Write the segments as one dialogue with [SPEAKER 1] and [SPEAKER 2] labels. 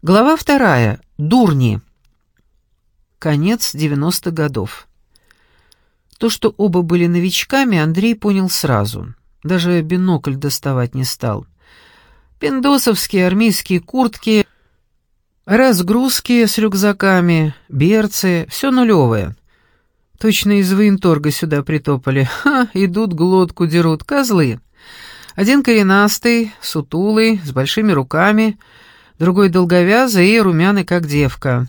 [SPEAKER 1] Глава вторая. Дурни. Конец 90-х годов. То, что оба были новичками, Андрей понял сразу. Даже бинокль доставать не стал. Пиндосовские армейские куртки, разгрузки с рюкзаками, берцы — все нулевое. Точно из военторга сюда притопали. Ха, идут, глотку дерут, козлы. Один коренастый, сутулый, с большими руками — другой долговязый и румяный, как девка.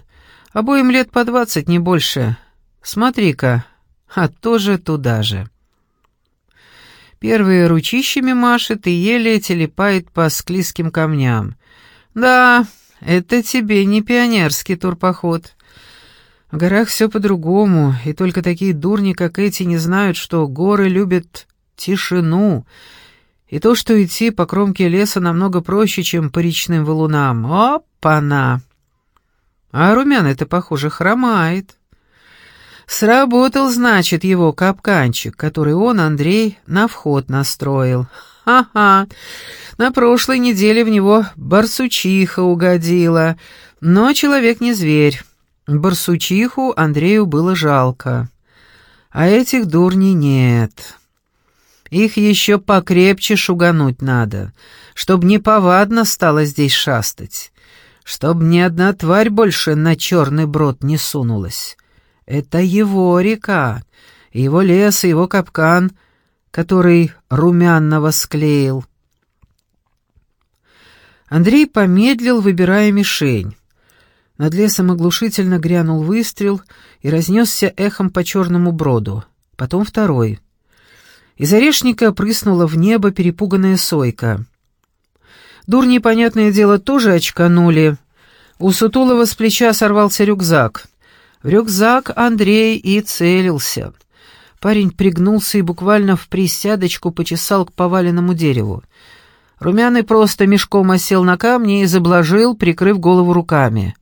[SPEAKER 1] Обоим лет по двадцать, не больше. Смотри-ка, а тоже туда же. Первый ручищами машет и еле телепает по склизким камням. Да, это тебе не пионерский турпоход. В горах все по-другому, и только такие дурни, как эти, не знают, что горы любят тишину, и то, что идти по кромке леса намного проще, чем по речным валунам. Опа-на! А румяный-то, похоже, хромает. Сработал, значит, его капканчик, который он, Андрей, на вход настроил. Ха-ха! На прошлой неделе в него барсучиха угодила, но человек не зверь. Барсучиху Андрею было жалко. А этих дурней нет. Их еще покрепче шугануть надо, чтоб неповадно стало здесь шастать, чтоб ни одна тварь больше на черный брод не сунулась. Это его река, его лес его капкан, который румяного склеил. Андрей помедлил, выбирая мишень. Над лесом оглушительно грянул выстрел и разнесся эхом по черному броду. Потом второй — из орешника прыснула в небо перепуганная сойка. Дурни, понятное дело, тоже очканули. У Сутулова с плеча сорвался рюкзак. В рюкзак Андрей и целился. Парень пригнулся и буквально в присядочку почесал к поваленному дереву. Румяный просто мешком осел на камни и заблажил, прикрыв голову руками.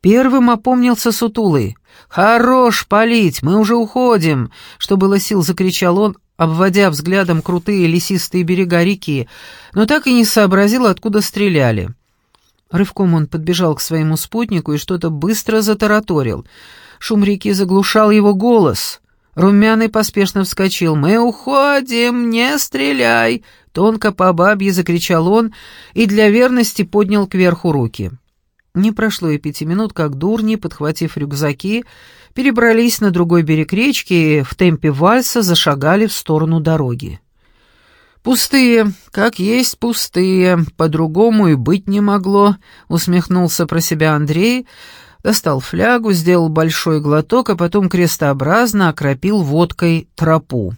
[SPEAKER 1] Первым опомнился Сутулый. «Хорош палить, мы уже уходим!» Что было сил, закричал он, обводя взглядом крутые лесистые берега реки, но так и не сообразил, откуда стреляли. Рывком он подбежал к своему спутнику и что-то быстро затараторил. Шум реки заглушал его голос. Румяный поспешно вскочил. «Мы уходим, не стреляй!» Тонко по бабье закричал он и для верности поднял кверху руки. Не прошло и пяти минут, как дурни, подхватив рюкзаки, перебрались на другой берег речки и в темпе вальса зашагали в сторону дороги. «Пустые, как есть пустые, по-другому и быть не могло», — усмехнулся про себя Андрей, достал флягу, сделал большой глоток, а потом крестообразно окропил водкой тропу.